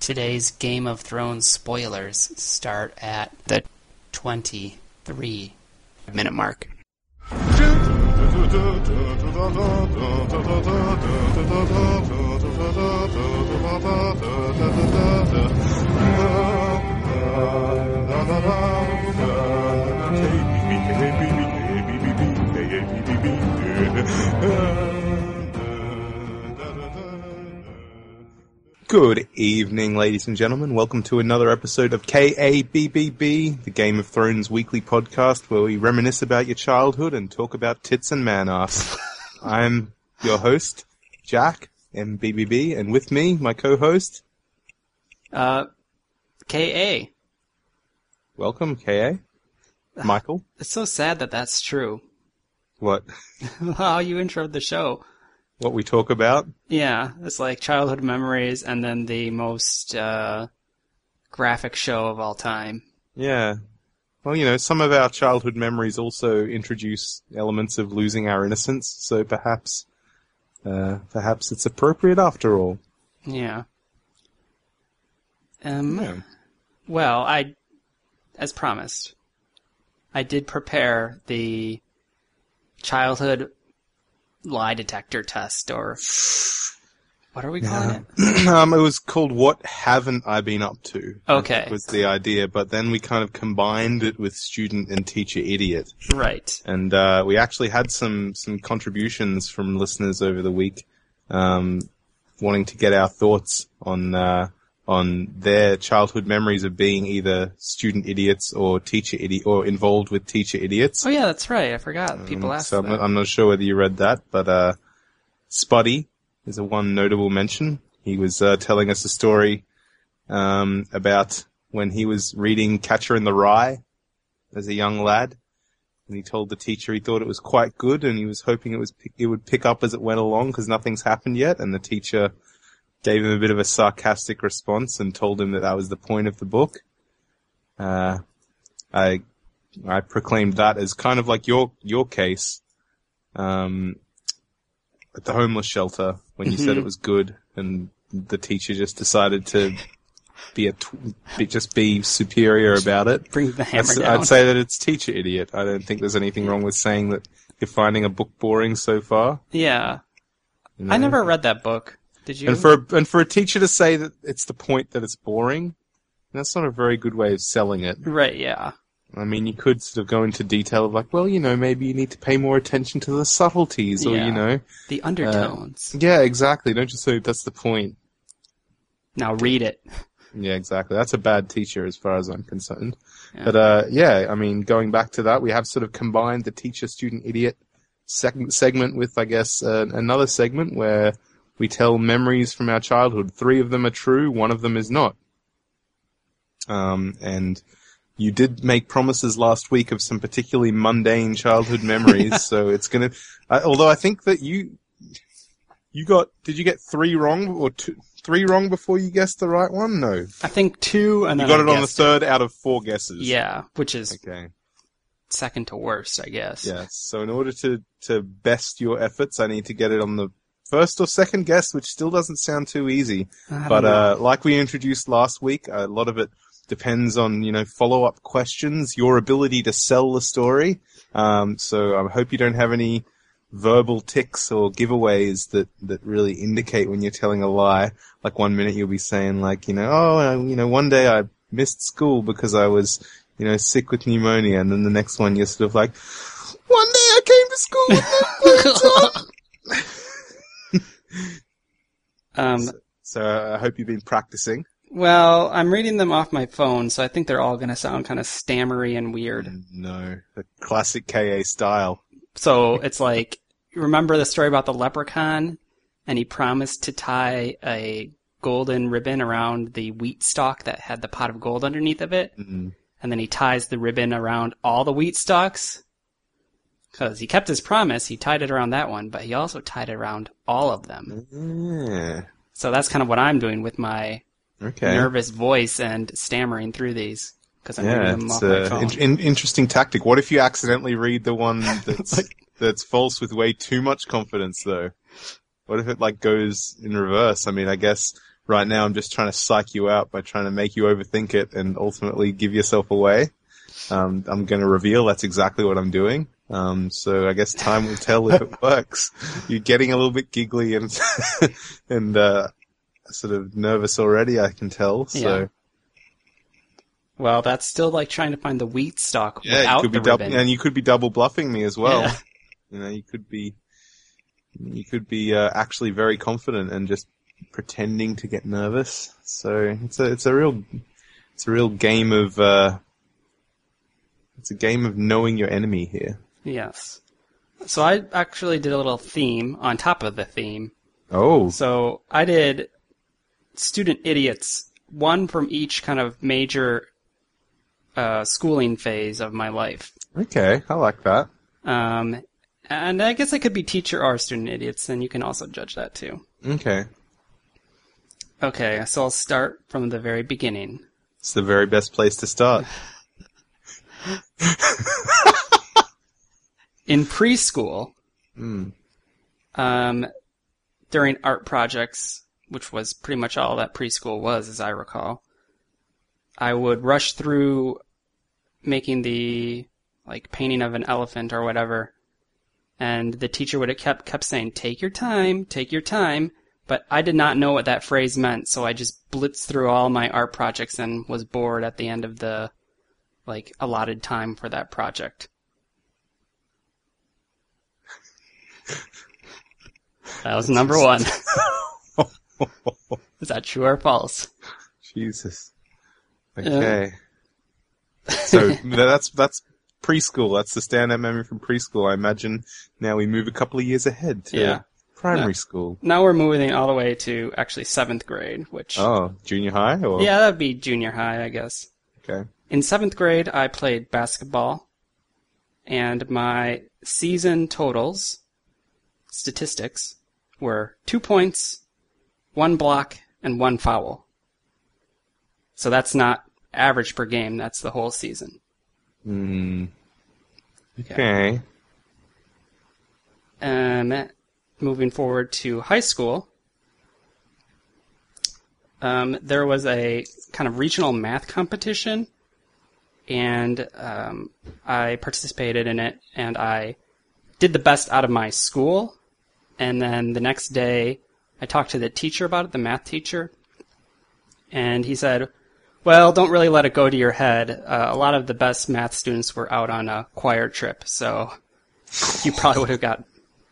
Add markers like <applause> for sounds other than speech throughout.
Today's Game of Thrones spoilers start at the 23 minute mark. <laughs> Good evening, ladies and gentlemen. Welcome to another episode of KABBB, the Game of Thrones weekly podcast where we reminisce about your childhood and talk about tits and man ass. <laughs> I'm your host, Jack, MBBB, and with me, my co-host. Uh, KA. Welcome, KA. Michael. It's so sad that that's true. What? <laughs> How you introed the show. What we talk about? Yeah, it's like childhood memories and then the most uh, graphic show of all time. Yeah. Well, you know, some of our childhood memories also introduce elements of losing our innocence, so perhaps, uh, perhaps it's appropriate after all. Yeah. Um. Yeah. Well, I, as promised, I did prepare the childhood lie detector test, or what are we calling it? <clears throat> um, it was called "What Haven't I Been Up To?" Okay. was the idea, but then we kind of combined it with student and teacher idiot, Right. and uh, we actually had some some contributions from listeners over the week, um, wanting to get our thoughts on uh, on their childhood memories of being either student idiots or teacher idiot or involved with teacher idiots. Oh yeah, that's right. I forgot. People asked so I'm not, I'm not sure whether you read that, but uh, Spuddy is a one notable mention. He was uh, telling us a story um, about when he was reading Catcher in the Rye as a young lad, and he told the teacher he thought it was quite good, and he was hoping it was it would pick up as it went along because nothing's happened yet, and the teacher gave him a bit of a sarcastic response and told him that that was the point of the book. Uh, I I proclaimed that as kind of like your your case um, at the homeless shelter when you said it was good, and the teacher just decided to be a tw- be, just be superior about it. Bring the hammer I'd, down. I'd say that it's teacher idiot. I don't think there's anything wrong with saying that you're finding a book boring so far. yeah, you know? I never read that book. Did you? And for a, and for a teacher to say that it's the point that it's boring, that's not a very good way of selling it. right. Yeah. I mean, you could sort of go into detail of like, well, you know, maybe you need to pay more attention to the subtleties, or Yeah. you know, The undertones. yeah, exactly. Don't just say that's the point. now read it. Yeah, exactly. That's a bad teacher as far as I'm concerned. Yeah. But uh, yeah, I mean, going back to that, we have sort of combined the teacher-student-idiot seg- segment with, I guess, uh, another segment where we tell memories from our childhood. Three of them are true, one of them is not. Um, and you did make promises last week of some particularly mundane childhood memories, <laughs> so it's gonna. Uh, although I think that you you got did you get three wrong or two, three wrong before you guessed the right one? No, I think two, and you got I it on the third out of four guesses. Yeah, which is Okay. second to worst, I guess. Yes. So in order to to best your efforts, I need to get it on the first or second guess, which still doesn't sound too easy. But uh, like we introduced last week, a lot of it depends on you know follow up questions, your ability to sell the story. Um, so I hope you don't have any verbal ticks or giveaways that that really indicate when you're telling a lie. Like one minute you'll be saying like you know oh uh, you know one day I missed school because I was you know sick with pneumonia, and then the next one you're sort of like one day I came to school with no clothes on. Um, So uh, I hope you've been practicing. well, I'm reading them off my phone, so I think they're all going to sound kind of stammery and weird. No, the classic KA style. So it's like, you remember the story about the leprechaun? And he promised to tie a golden ribbon around the wheat stalk that had the pot of gold underneath of it. Mm. And then he ties the ribbon around all the wheat stalks. Because he kept his promise, he tied it around that one, but he also tied it around all of them. Yeah. So that's kind of what I'm doing with my Okay. nervous voice and stammering through these. Because I'm Yeah, reading them off my an phone. in, in, interesting tactic. What if you accidentally read the one <laughs> that's that's false with way too much confidence, though? What if it like goes in reverse? I mean, I guess right now I'm just trying to psych you out by trying to make you overthink it and ultimately give yourself away. Um, I'm going to reveal that's exactly what I'm doing. Um, so I guess time will tell if it works. You're getting a little bit giggly and <laughs> and uh, sort of nervous already. I can tell. So Yeah. Well, that's still like trying to find the wheat stalk yeah, you without could be the ribbon. and you could be double bluffing me as well. Yeah. You know, you could be you could be uh, actually very confident and just pretending to get nervous. So it's a it's a real it's a real game of uh, it's a game of knowing your enemy here. Yes. So I actually did a little theme on top of the theme. Oh, So I did student idiots, one from each kind of major uh, schooling phase of my life. okay, I like that. Um, and I guess I could be teacher or student idiots, and you can also judge that too. Okay, Okay, so I'll start from the very beginning. it's the very best place to start. <laughs> In preschool, Mm. um, during art projects, which was pretty much all that preschool was, as I recall, I would rush through making the like painting of an elephant or whatever, and the teacher would have kept kept saying, "Take your time, take your time." But I did not know what that phrase meant, so I just blitzed through all my art projects and was bored at the end of the like allotted time for that project. <laughs> That was number one. <laughs> Is that true or false? Jesus. Okay. so <laughs> that's that's preschool. That's the standout memory from preschool. I imagine now we move a couple of years ahead to Yeah. primary school. Now we're moving all the way to actually seventh grade, which Oh, junior high or yeah, that'd be junior high, I guess. okay. In seventh grade, I played basketball, and my season totals, statistics, were two points, one block, and one foul. So that's not average per game, that's the whole season. Hmm. Okay. Um, moving forward to high school, um, there was a kind of regional math competition, and um, I participated in it, and I did the best out of my school. And then the next day, I talked to the teacher about it, the math teacher, and he said, "Well, don't really let it go to your head. Uh, a lot of the best math students were out on a choir trip, so." you probably would have got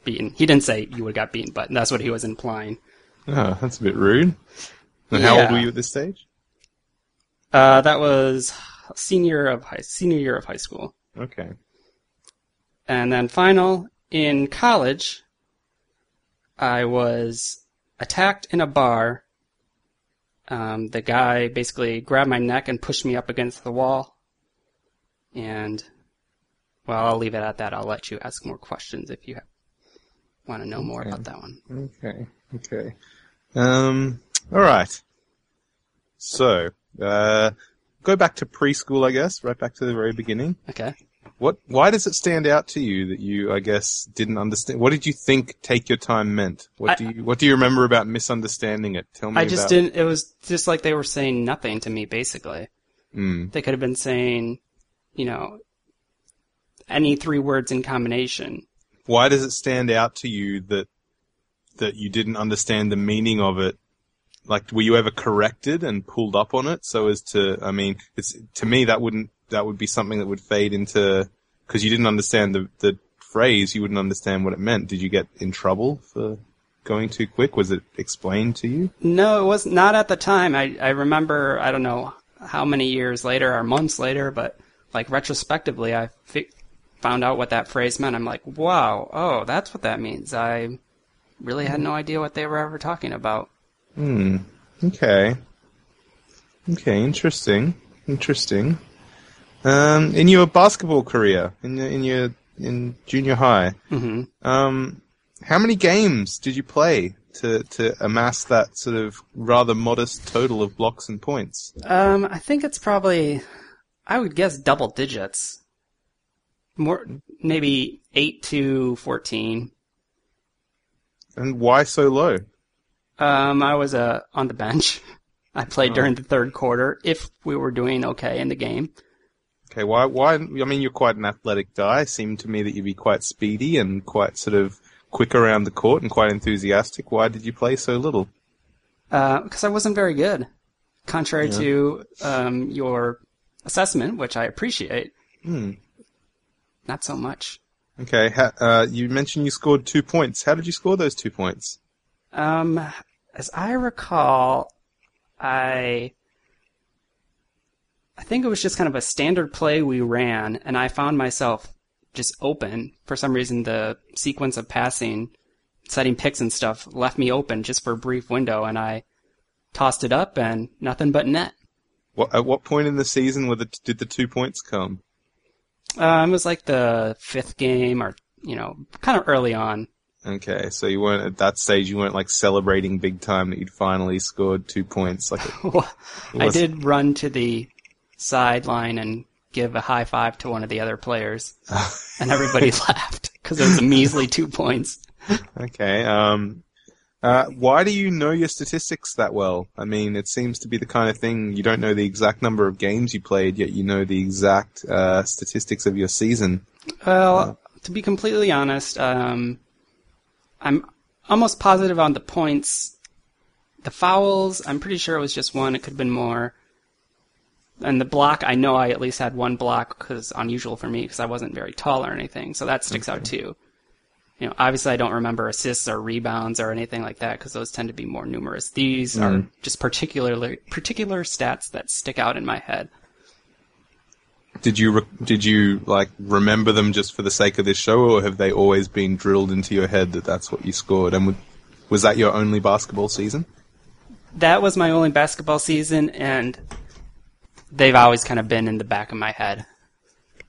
beaten. He didn't say you would have got beaten, but that's what he was implying. Oh, that's a bit rude. And how old were you at this stage? Uh, that was senior of high senior year of high school, Okay. and then final in college. I was attacked in a bar. Um, the guy basically grabbed my neck and pushed me up against the wall. And, well, I'll leave it at that. I'll let you ask more questions if you have, want to know more Okay. about that one. Okay. Okay. Um. All right. So, uh, go back to preschool, I guess. Right back to the very beginning. Okay. What? Why does it stand out to you that you, I guess, didn't understand? What did you think "take your time" meant? What I- do you What do you remember about misunderstanding it? Tell me. I just about- didn't. It was just like they were saying nothing to me. Basically, Mm. they could have been saying, you know, any three words in combination. Why does it stand out to you that that you didn't understand the meaning of it? Like, were you ever corrected and pulled up on it so as to? I mean, it's to me that wouldn't that would be something that would fade into because you didn't understand the the phrase. You wouldn't understand what it meant. Did you get in trouble for going too quick? Was it explained to you? No, it was not at the time. I I remember. I don't know how many years later or months later, but like retrospectively, I fi- found out what that phrase meant. I'm like, wow, oh, that's what that means. I really had no idea what they were ever talking about. Hmm. Okay. Okay. Interesting. Interesting. Um, in your basketball career, in your, in your in junior high, hmm um, how many games did you play to to amass that sort of rather modest total of blocks and points? Um, I think it's probably, I would guess double digits. More, maybe 8 to 14. And why so low? Um, I was uh, on the bench. <laughs> I played Oh. during the third quarter if we were doing okay in the game. Okay, why? Why? I mean, you're quite an athletic guy. It Seemed to me that you'd be quite speedy and quite sort of quick around the court and quite enthusiastic. Why did you play so little? because I wasn't very good, contrary Yeah. to um, your assessment, which I appreciate. Hmm. Not so much. Okay, ha- uh, you mentioned you scored two points. How did you score those two points? Um, as I recall, I I think it was just kind of a standard play we ran, and I found myself just open for some reason. The sequence of passing, setting picks and stuff left me open just for a brief window, and I tossed it up and nothing but net. What, at what point in the season were the, did the two points come? Um, it was like the fifth game, or you know, kind of early on. Okay, so you weren't at that stage. You weren't like celebrating big time that you'd finally scored two points. Like, <laughs> I did run to the sideline and give a high five to one of the other players, and everybody <laughs> laughed because it was a measly two points. okay. Um, uh, why do you know your statistics that well? I mean, it seems to be the kind of thing you don't know the exact number of games you played, yet you know the exact uh, statistics of your season. Well, to be completely honest, um, I'm almost positive on the points. The fouls, I'm pretty sure it was just one. It could have been more. And the block, I know I at least had one block because unusual for me because I wasn't very tall or anything. So that sticks out too. You know, obviously I don't remember assists or rebounds or anything like that because those tend to be more numerous. These are mm. just particularly particular stats that stick out in my head. Did you re- did you like remember them just for the sake of this show, or have they always been drilled into your head that that's what you scored? And w- was that your only basketball season? that was my only basketball season, and they've always kind of been in the back of my head.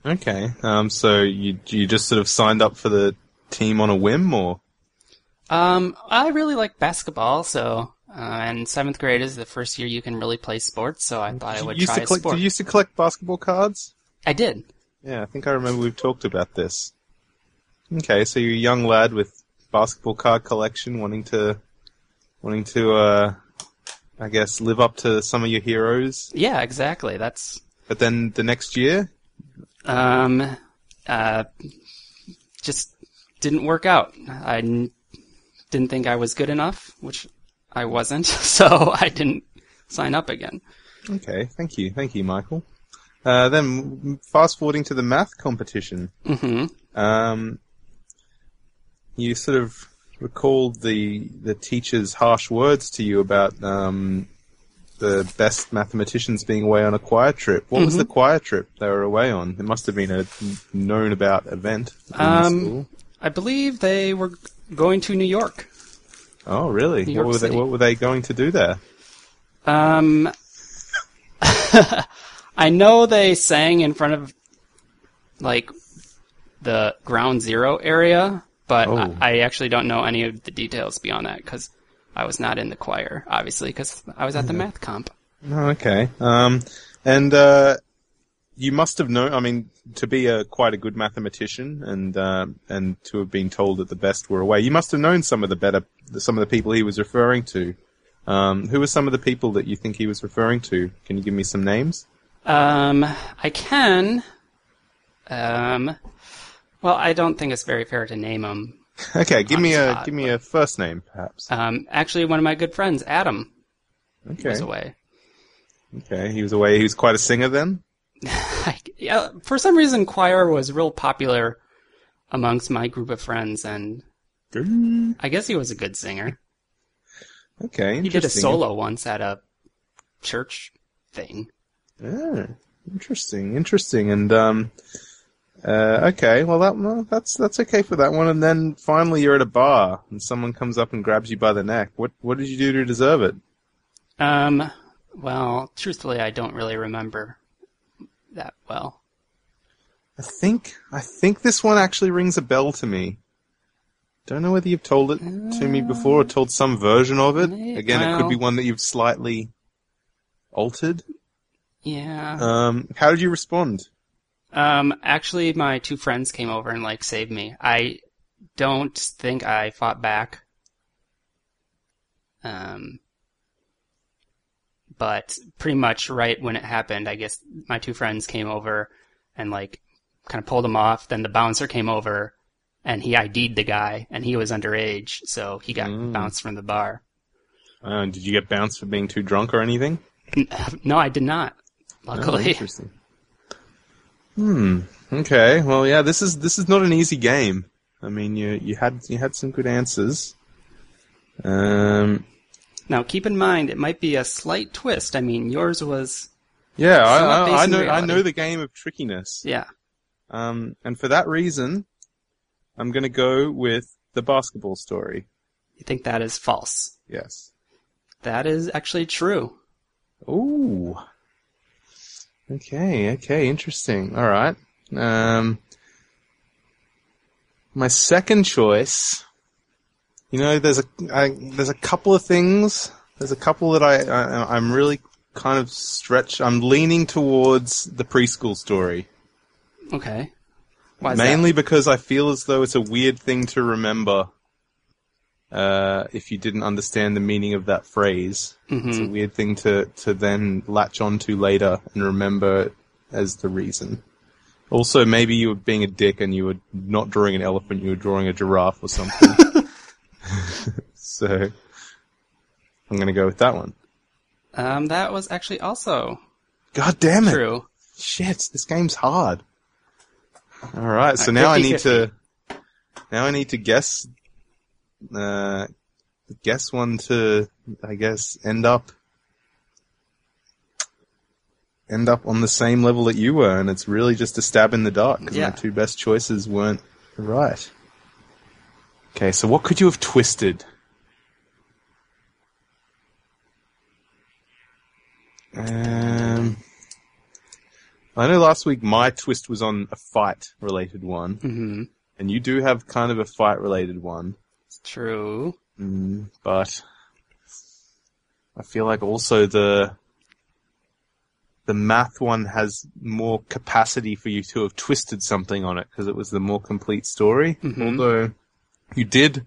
Okay. Um. So you you just sort of signed up for the team on a whim, or Um, I really like basketball, so uh, and seventh grade is the first year you can really play sports, so I thought I would try to a collect? sport. Did you used to collect basketball cards? I did. Yeah, I think I remember we've talked about this. Okay, so you're a young lad with basketball card collection, wanting to, wanting to, uh, I guess, live up to some of your heroes. Yeah, exactly. That's But then the next year, um, uh, just didn't work out. I n- didn't think I was good enough, which I wasn't, <laughs> so I didn't sign up again. okay, thank you, thank you, Michael. Uh, then fast forwarding to the math competition, hmm um, you sort of recalled the the teacher's harsh words to you about um, the best mathematicians being away on a choir trip. What was the choir trip they were away on? It must have been a known about event. Um. I believe they were going to New York. Oh, really? New What York were they? What were they going to do there? Um, <laughs> I know they sang in front of like the ground zero area, but Oh. I, I actually don't know any of the details beyond that because I was not in the choir, obviously, because I was at the math comp. Oh, okay. Um, and uh, you must have known. I mean, to be a quite a good mathematician, and um and to have been told that the best were away, you must have known some of the better, some of the people he was referring to. Um, who were some of the people that you think he was referring to? Can you give me some names? Um, I can. Um, well, I don't think it's very fair to name them. Okay, give me a spot, give me a first name, perhaps. Um, actually, one of my good friends, Adam, Okay, was away. okay, he was away. He was quite a singer then. <laughs> yeah, for some reason, choir was real popular amongst my group of friends, and I guess he was a good singer. Okay, He did a solo once at a church thing. Yeah, interesting, interesting, and um, uh, okay, well that well, that's that's okay for that one. And then finally, you're at a bar, and someone comes up and grabs you by the neck. What what did you do to deserve it? Um, well, truthfully, I don't really remember that well. I think I think this one actually rings a bell to me. Don't know whether you've told it to me before or told some version of it. May- Again, it could be one that you've slightly altered. Yeah. Um, how did you respond? Um, actually, my two friends came over and like saved me. I don't think I fought back. Um, but pretty much right when it happened, I guess my two friends came over and like kind of pulled him off. Then the bouncer came over and he ID'd the guy and he was underage, so he got Mm. bounced from the bar. Uh, did you get bounced for being too drunk or anything? <laughs> No, I did not. Oh, Luckily. interesting. Hmm. Okay. Well, yeah. This is this is not an easy game. I mean, you you had you had some good answers. Um. now keep in mind, it might be a slight twist. I mean, yours was, Yeah, I, I, I know. I know the game of trickiness. yeah. Um, and for that reason, I'm going to go with the basketball story. You think that is false. Yes. That is actually true. Ooh. Okay, okay, interesting. All right. Um, my second choice. You know, there's a I, there's a couple of things. There's a couple that I, I I'm really kind of stretch. I'm leaning towards the preschool story. Okay. Mainly because I feel as though it's a weird thing to remember uh, if you didn't understand the meaning of that phrase. that? It's a weird thing to, to then latch onto later and remember as the reason. Also, maybe you were being a dick and you were not drawing an elephant, you were drawing a giraffe or something. <laughs> <laughs> so, I'm gonna go with that one. Um, that was actually also God damn it! true. Shit, this game's hard. Alright, so Uh, now I need 50-50. to, now I need to guess, uh, guess one to, I guess, end up, end up on the same level that you were, and it's really just a stab in the dark, because Yeah. my two best choices weren't right. Okay, so what could you have twisted? Um, I know last week my twist was on a fight related one, hmm and you do have kind of a fight related one, It's true. mm, but I feel like also the the math one has more capacity for you to have twisted something on it because it was the more complete story. Mhm. Although you did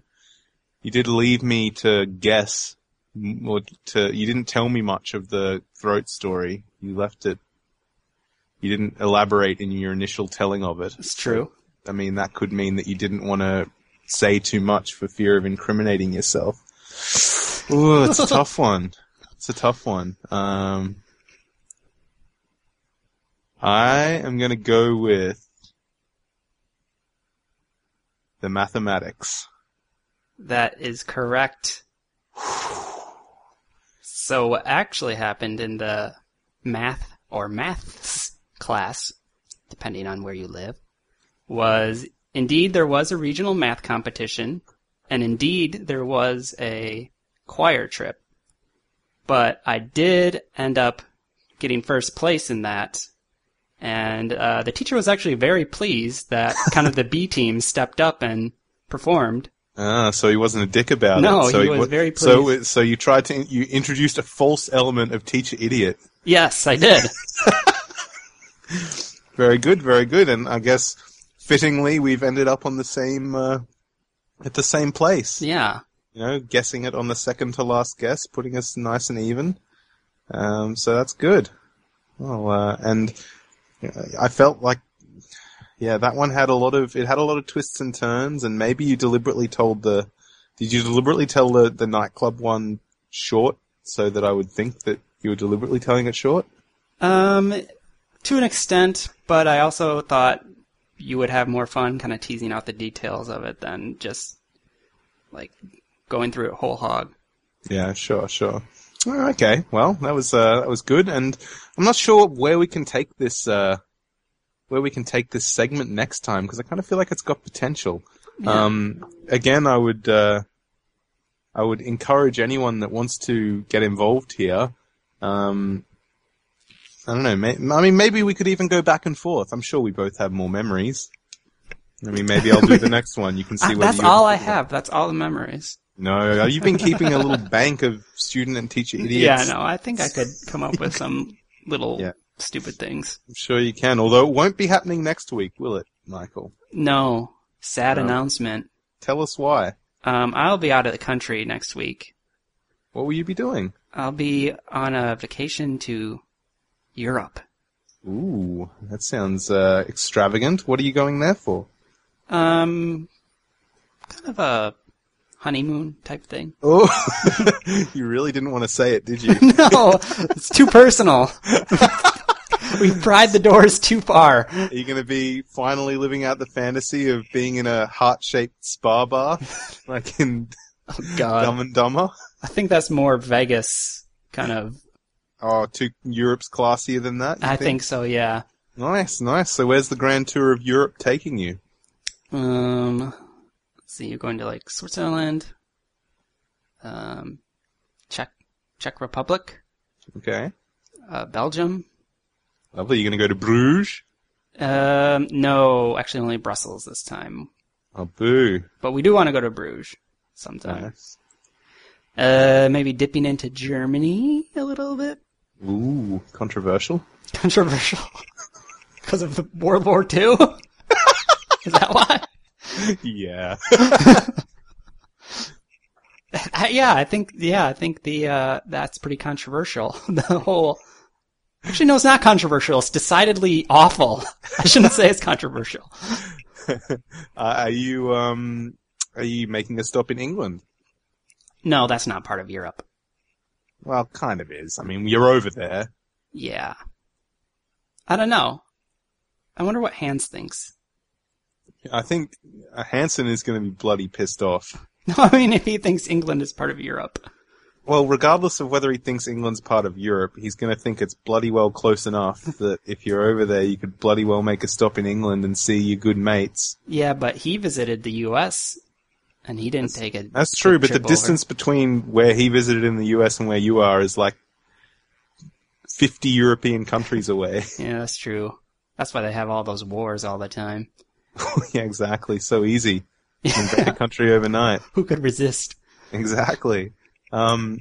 you did leave me to guess or to you didn't tell me much of the throat story. You left it. You didn't elaborate in your initial telling of it. It's true. I mean, that could mean that you didn't want to say too much for fear of incriminating yourself. Ooh, it's a tough one. It's a tough one. Um, I am going to go with the mathematics. That is correct. So what actually happened in the math or maths class, depending on where you live, was indeed there was a regional math competition, and indeed there was a choir trip. But I did end up getting first place in that, and uh, the teacher was actually very pleased that <laughs> kind of the B team stepped up and performed. Ah, so he wasn't a dick about No, it. So he was wa- very pleased. it- so you tried to, you introduced a false element of teacher idiot. Yes, I did. <laughs> Very good, very good. And I guess fittingly, we've ended up on the same, uh, at the same place. yeah. You know, guessing it on the second to last guess, putting us nice and even. Um, so that's good. Well, uh, and uh, I felt like, yeah, that one had a lot of, it had a lot of twists and turns, and maybe you deliberately told the, did you deliberately tell the, the nightclub one short so that I would think that you were deliberately telling it short? Um, to an extent, but I also thought you would have more fun kind of teasing out the details of it than just like going through it whole hog. Yeah, sure, sure. Oh, okay, well, that was uh, that was good, and I'm not sure where we can take this uh, where we can take this segment next time because I kind of feel like it's got potential. Um, again, I would uh, I would encourage anyone that wants to get involved here. Um, I don't know. May- I mean, maybe we could even go back and forth. I'm sure we both have more memories. I mean, maybe I'll do the <laughs> next one. You can see Ah, whether that's you all I have. That's all the memories. No, you've been keeping a little bank of student and teacher <laughs> idiots. Yeah, no, I think I could come up with some little Yeah. stupid things. I'm sure you can. Although it won't be happening next week, will it, Michael? No, sad No. announcement. Tell us why. Um, I'll be out of the country next week. What will you be doing? I'll be on a vacation to Europe. Ooh, that sounds uh, extravagant. What are you going there for? Um, kind of a honeymoon type thing. <laughs> Oh, <laughs> you really didn't want to say it, did you? <laughs> No, it's too personal. We've pried the doors too far. Are you going to be finally living out the fantasy of being in a heart-shaped spa bar, like in God, Dumb and Dumber? I think that's more Vegas kind of. Oh, two Europe's classier than that. I think so. Yeah. Nice, nice. So, where's the grand tour of Europe taking you? Um, let's see. You're going to like Switzerland, um, Czech Czech Republic, Okay, uh, Belgium. lovely. You're going to go to Bruges. Um, no, actually only Brussels this time. Oh, boo. But we do want to go to Bruges sometime. Nice. Uh, maybe dipping into Germany a little bit. Ooh, controversial. Controversial. <laughs> Because of the World War II? <laughs> Is that why? yeah. <laughs> I, yeah, I think, yeah, I think the, uh, that's pretty controversial. the whole, actually no, it's not controversial. It's decidedly awful. I shouldn't say it's controversial. Uh, are you um are you making a stop in England? No, that's not part of Europe. Well, kind of is. I mean, you're over there. Yeah. I don't know. I wonder what Hans thinks. I think uh, Hansen is going to be bloody pissed off. No, <laughs> I mean, if he thinks England is part of Europe. Well, regardless of whether he thinks England's part of Europe, he's going to think it's bloody well close enough <laughs> that if you're over there, you could bloody well make a stop in England and see your good mates. Yeah, but he visited the U.S. and he didn't take it. That's true, but the over. distance between where he visited in the US and where you are is like 50 European countries away. <laughs> Yeah, that's true. That's why they have all those wars all the time. <laughs> yeah, exactly. So easy. <laughs> Invade a country overnight. Who could resist? Exactly. Um,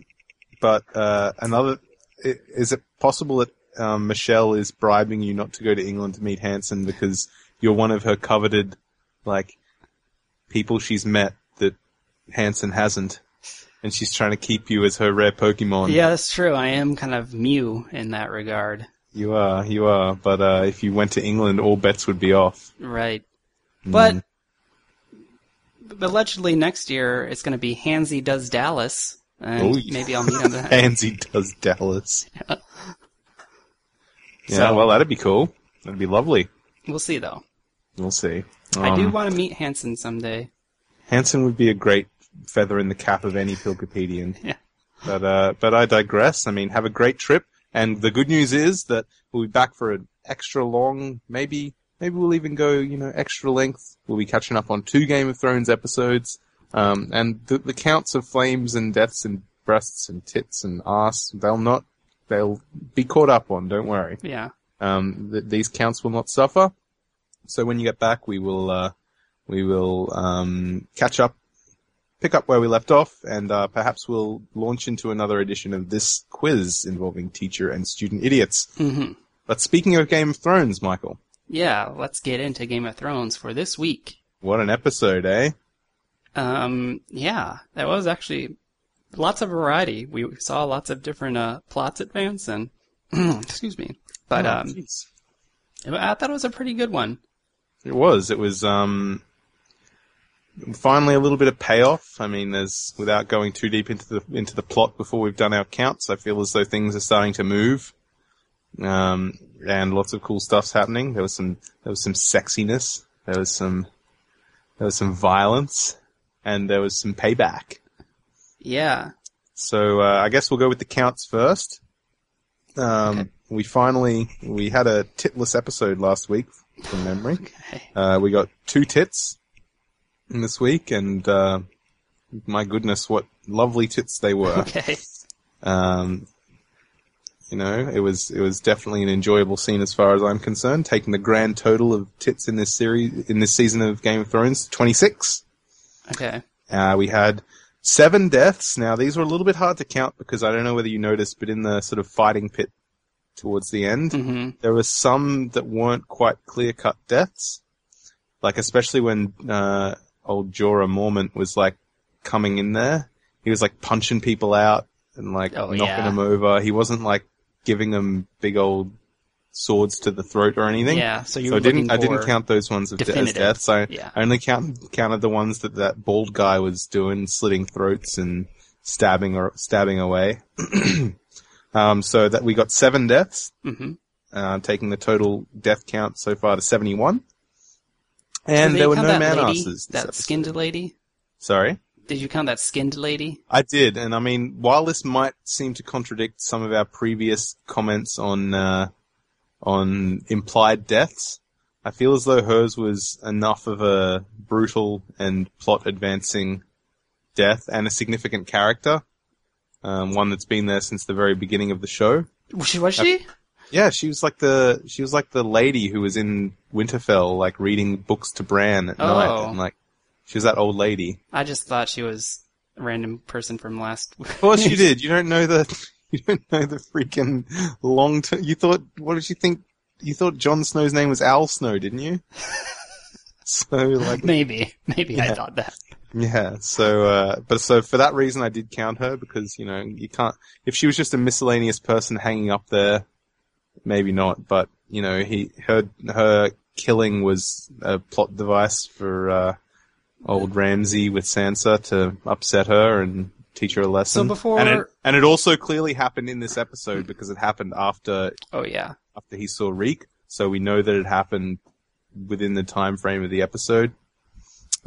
but uh, another, is it possible that um, Michelle is bribing you not to go to England to meet Hansen because you're one of her coveted, like, people she's met that Hansen hasn't, and she's trying to keep you as her rare Pokemon. Yeah, that's true. I am kind of Mew in that regard. You are, you are. But uh, if you went to England, all bets would be off. Right. But Mm. but allegedly next year it's going to be Hansy does Dallas, and Oh, yeah. maybe I'll meet him <laughs> then. Pansy does Dallas. <laughs> Yeah. Yeah, So- well, that'd be cool. That'd be lovely. We'll see though. We'll see. I do Um, want to meet Hansen someday. Hansen would be a great feather in the cap of any Pilkipedian. <laughs> Yeah. But uh, but I digress. I mean, have a great trip. And the good news is that we'll be back for an extra long, maybe maybe we'll even go, you know, extra length. We'll be catching up on two Game of Thrones episodes. Um, and the, the counts of flames and deaths and breasts and tits and ass, they'll not, they'll be caught up on. Don't worry. Yeah. Um, th- these counts will not suffer. So when you get back, we will uh, we will um, catch up, pick up where we left off, and uh, perhaps we'll launch into another edition of this quiz involving teacher and student idiots. hmm But speaking of Game of Thrones, Michael, Yeah. Let's get into Game of Thrones for this week. what an episode, eh? Um, yeah, that was actually lots of variety. We saw lots of different uh, plots advance, and <clears throat> excuse me, but Oh, um, jeez. I thought it was a pretty good one. It was. It was um, finally a little bit of payoff. I mean, there's without going too deep into the into the plot before we've done our counts. I feel as though things are starting to move, um, and lots of cool stuff's happening. There was some there was some sexiness. There was some there was some violence, and there was some payback. Yeah, So uh, I guess we'll go with the counts first. Um, Okay. We finally we had a titless episode last week from memory. okay. Uh, we got two tits this week, and uh, my goodness, what lovely tits they were. <laughs> Okay. um, you know, it was it was definitely an enjoyable scene as far as I'm concerned. Taking the grand total of tits in this series in this season of Game of Thrones, 26. Okay. Uh, we had seven deaths. Now these were a little bit hard to count because I don't know whether you noticed, but in the sort of fighting pit towards the end, hmm there were some that weren't quite clear cut deaths. Like especially when uh, old Jorah Mormont was like coming in there, he was like punching people out and like Oh, knocking yeah. them over. He wasn't like giving them big old swords to the throat or anything. Yeah, so you So I didn't. I didn't count those ones of de- as deaths. I, Yeah. I only count, counted the ones that that bald guy was doing, slitting throats and stabbing or stabbing away. <clears throat> um, so that we got seven deaths, hmm uh, taking the total death count so far to seventy-one. And there were no that man asses. That episode. skinned lady? Sorry. Did you count that skinned lady? I did, and I mean, while this might seem to contradict some of our previous comments on uh, on implied deaths, I feel as though hers was enough of a brutal and plot advancing death and a significant character, um, one that's been there since the very beginning of the show. Was she? Was she? Yeah, she was like the she was like the lady who was in Winterfell, like reading books to Bran at night, Oh. and like she was that old lady. I just thought she was a random person from last. <laughs> Of course you did. You don't know the <laughs> you don't know the freaking long term. You thought what did you think? You thought Jon Snow's name was Al Snow, didn't you? <laughs> so like maybe, maybe I thought that. yeah. So uh, but so for that reason I did count her because you know you can't if she was just a miscellaneous person hanging up there, maybe not. But you know he her her killing was a plot device for uh, old Ramsay with Sansa to upset her and teach her a lesson. So before- and it, and it also clearly happened in this episode because it happened after Oh yeah. after he saw Reek, so we know that it happened within the time frame of the episode.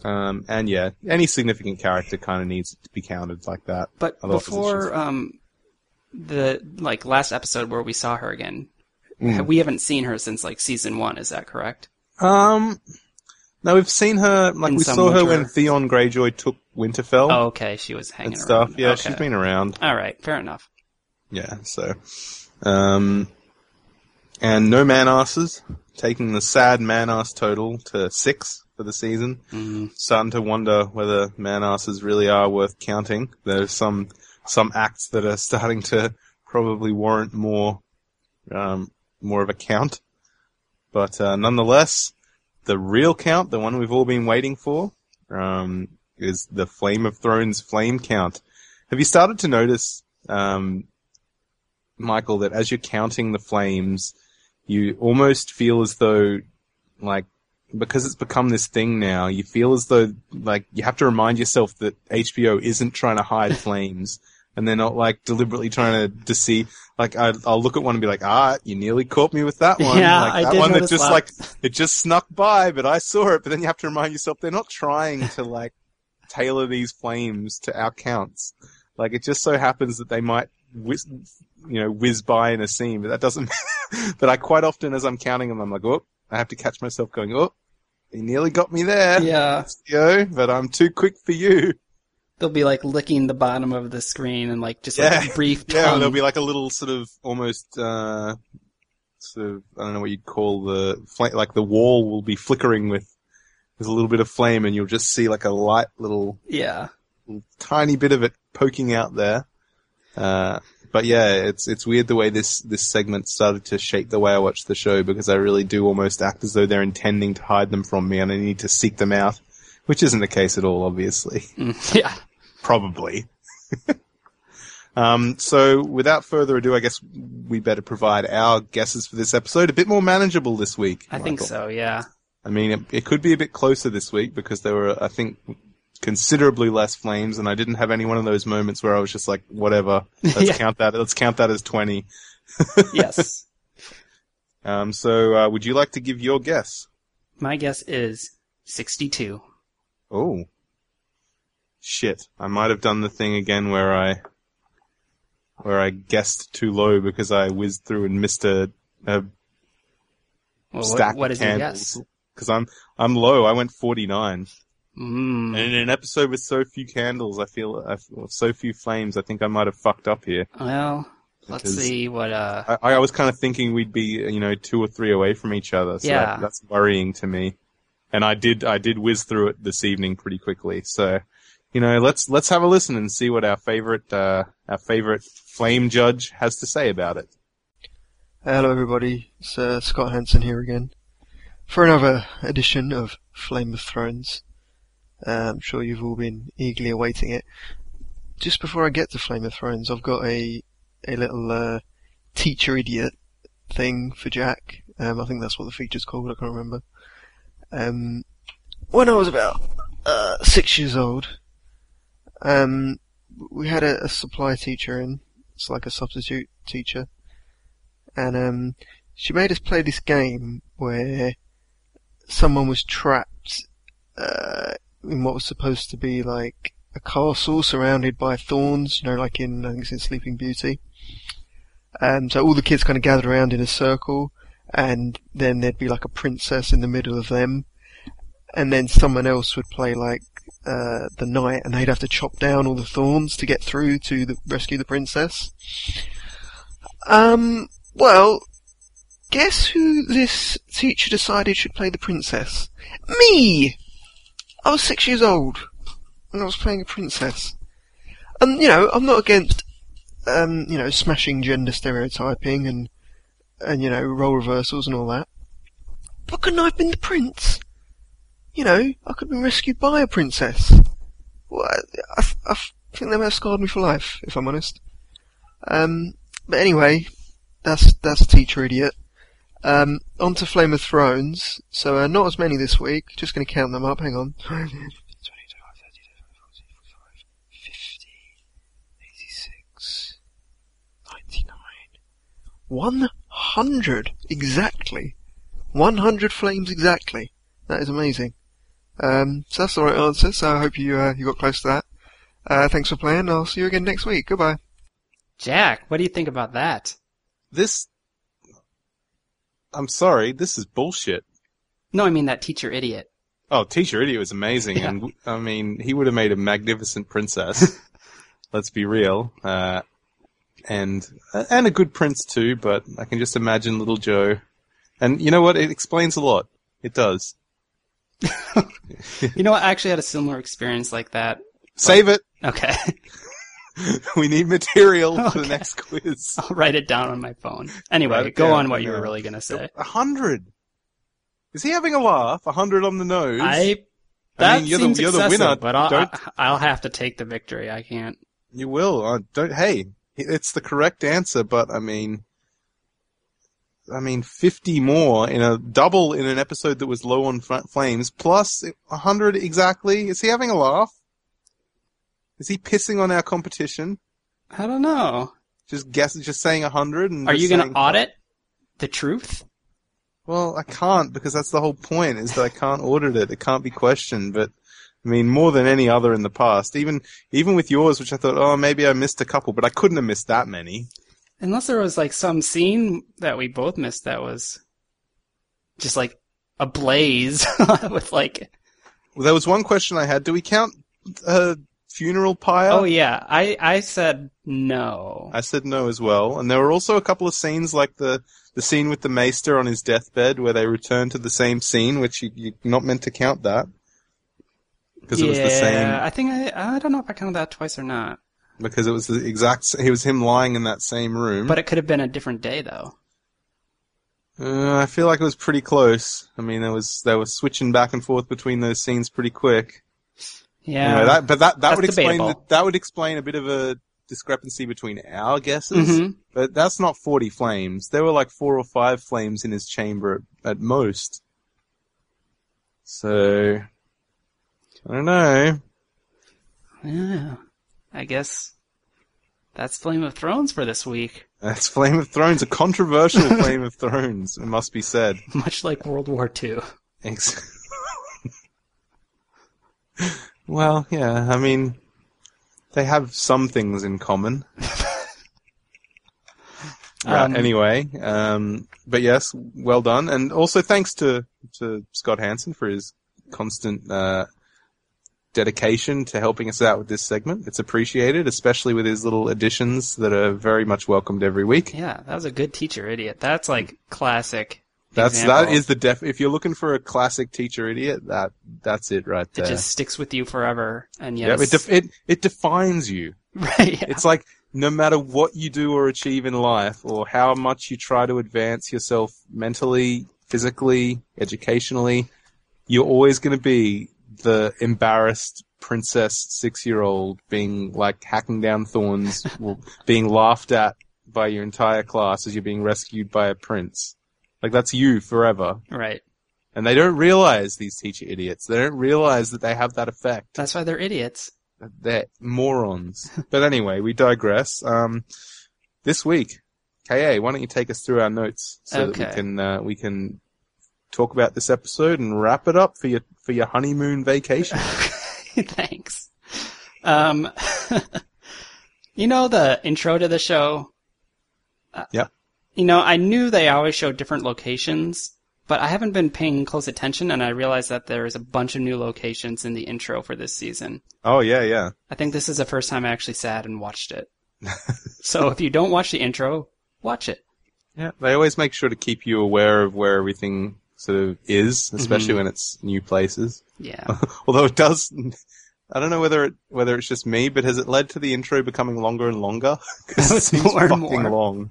Um, and yeah, any significant character kind of needs to be counted like that. But Otherwise before um, the like last episode where we saw her again, Mm. we haven't seen her since like season one. Is that correct? Um, no, we've seen her like In we saw her when Theon Greyjoy took Winterfell Oh, okay. She was hanging and stuff. around. Yeah, okay. she's been around. All right. Fair enough. Yeah, so um, and no man asses, taking the sad man ass total to six for the season. Mm. starting to wonder whether man asses really are worth counting. There's some some acts that are starting to probably warrant more um, more of a count, but uh, nonetheless, the real count, the one we've all been waiting for, um, is the Flame of Thrones flame count. Have you started to notice, um, Michael, that as you're counting the flames, you almost feel as though, like, because it's become this thing now, you feel as though like you have to remind yourself that HBO isn't trying to hide flames, and they're not like deliberately trying to deceive. Like I, I'll look at one and be like, ah, you nearly caught me with that one. <laughs> Yeah, like I that did one that just that. like it just snuck by, but I saw it. But then you have to remind yourself they're not trying to like tailor these flames to our counts. Like it just so happens that they might whiz, you know, whiz by in a scene, but that doesn't. <laughs> but I quite often, as I'm counting them, I'm like, oh, I have to catch myself going, oh, he nearly got me there, Yeah. yo, but I'm too quick for you. They'll be like licking the bottom of the screen and like just Yeah. like a brief <laughs> Yeah, tongue. there'll be like a little sort of almost, uh, sort of, I don't know what you'd call the, fla- like the wall will be flickering with, there's a little bit of flame and you'll just see like a light little yeah. tiny bit of it poking out there. Uh, but yeah, it's it's weird the way this this segment started to shape the way I watch the show because I really do almost act as though they're intending to hide them from me and I need to seek them out, which isn't the case at all, obviously. <laughs> Yeah. Probably. <laughs> um, so without further ado, I guess we better provide our guesses for this episode. A bit more manageable this week. I think so. Yeah. I mean, it, it could be a bit closer this week because there were, I think, considerably less flames, and I didn't have any one of those moments where I was just like, whatever, <laughs> let's Yeah. count that. Let's count that as twenty. yes. Um, so, uh, would you like to give your guess? My guess is 62. Oh, shit! I might have done the thing again where I, where I guessed too low because I whizzed through and missed a, a Well, stack what, what is of your candles. guess? Because I'm I'm low. I went forty nine. Mm. And in an episode with so few candles, I feel, I feel so few flames. I think I might have fucked up here. Well, let's see what, uh, I, I was kind of thinking we'd be, you know, two or three away from each other. So Yeah. that, that's worrying to me. And I did, I did whiz through it this evening pretty quickly. So, you know, let's let's have a listen and see what our favorite, uh, our favorite flame judge has to say about it. Hello everybody, it's uh, Scott Hansen here again for another edition of Flame of Thrones. Uh, I'm sure you've all been eagerly awaiting it. just before I get to Flame of Thrones, I've got a a little uh, teacher idiot thing for Jack. Um, I think that's what the feature's called. I can't remember. Um, when I was about uh, six years old, um, we had a, a supply teacher in. It's like a substitute teacher, and um, she made us play this game where someone was trapped uh, in what was supposed to be like a castle surrounded by thorns, you know, like in I think it's in Sleeping Beauty. And so all the kids kind of gathered around in a circle, and then there'd be like a princess in the middle of them, and then someone else would play like uh, the knight, and they'd have to chop down all the thorns to get through to the, rescue the princess. Um, well, guess who this teacher decided should play the princess? Me! I was six years old, and I was playing a princess. And, you know, I'm not against, um, you know, smashing gender stereotyping and, and, you know, role reversals and all that. But couldn't I have been the prince? You know, I could have been rescued by a princess. Well, I, I, I think they may have scarred me for life, if I'm honest. Um, but anyway, that's, that's teacher idiot. Um, on to Flame of Thrones. So, uh, not as many this week. Just gonna count them up. Hang on. <laughs> 20, 25, 30, 30, 40, 50, 86, 99. 100 exactly. 100 flames exactly. That is amazing. Um, so that's the right answer, so I hope you, uh, you got close to that. Uh, thanks for playing. I'll see you again next week. Goodbye. Jack, what do you think about that? This. I'm sorry, this is bullshit. No, I mean that teacher idiot. Oh, Teacher Idiot was amazing, Yeah. and I mean, he would have made a magnificent princess. <laughs> Let's be real. Uh, and and a good prince too, but I can just imagine little Joe. And you know what? It explains a lot. It does. <laughs> You know? I actually had a similar experience like that. Save it. Okay. <laughs> we need material for the next quiz. <laughs> I'll write it down on my phone. Anyway, go on what you were really going to say. A hundred. Is he having a laugh? A hundred on the nose. I that mean, you're the- seems you're the winner. but I'll, I, will have to take the victory. I can't. You will. Uh, don't. Hey, it's the correct answer, but I mean, I mean, fifty more in a double in an episode that was low on fl- flames, plus a hundred exactly. Is he having a laugh? Is he pissing on our competition? I don't know. Just guess, just saying a hundred. and Are you going to audit the truth? Well, I can't because that's the whole point. Is that I can't audit it. It can't be questioned. But I mean, more than any other in the past, even even with yours, which I thought, oh, maybe I missed a couple, but I couldn't have missed that many. Unless there was like some scene that we both missed that was just like a blaze <laughs> with like. Well, there was one question I had. Do we count uh, funeral pyre? Oh yeah, I I said no. I said no as well. And there were also a couple of scenes like the the scene with the maester on his deathbed where they return to the same scene, which you, you're not meant to count that. Because yeah, it was the same, I think I I don't know if I counted that twice or not. because it was the exact, it was him lying in that same room. But it could have been a different day though. Uh, I feel like it was pretty close. I mean, there was, they were switching back and forth between those scenes pretty quick. Yeah. Anyway, that, but that, that would explain the, that would explain a bit of a discrepancy between our guesses. Mhm. But that's not 40 flames. There were like four or five flames in his chamber at, at most. So, I don't know. Yeah. I guess that's Flame of Thrones for this week. That's Flame of Thrones, a controversial <laughs> Flame of Thrones, it must be said. Much like World War II. Ex- well, yeah, I mean, they have some things in common. <laughs> Right, Um, anyway, um, but yes, well done, and also thanks to to Scott Hansen for his constant uh, dedication to helping us out with this segment. It's appreciated, especially with his little additions that are very much welcomed every week. Yeah, that was a good teacher idiot. That's like classic. That's example. that is the def. If you're looking for a classic teacher idiot, that that's it right there. It just sticks with you forever. And Yeah, it, def- it it defines you. <laughs> right. Yeah. It's like no matter what you do or achieve in life, or how much you try to advance yourself mentally, physically, educationally, you're always going to be the embarrassed princess six year old being like hacking down thorns, <laughs> being laughed at by your entire class as you're being rescued by a prince. Like that's you forever. Right. And they don't realize these teacher idiots. They don't realize that they have that effect. That's why they're idiots. They're morons. <laughs> but anyway, we digress. Um, this week, KA, why don't you take us through our notes so that we can uh, we can talk about this episode and wrap it up for your for your honeymoon vacation. <laughs> Thanks. Um, <laughs> you know the intro to the show? yep. You know, I knew they always show different locations, but I haven't been paying close attention and I realized that there's a bunch of new locations in the intro for this season. Oh yeah, yeah. I think this is the first time I actually sat and watched it. <laughs> so if you don't watch the intro, watch it. Yeah, they always make sure to keep you aware of where everything sort of is, especially Mm-hmm. when it's new places. Yeah. <laughs> Although it does, I don't know whether it whether it's just me, but has it led to the intro becoming longer and longer? <laughs> 'Cause it It's <laughs> seems more and fucking more. long.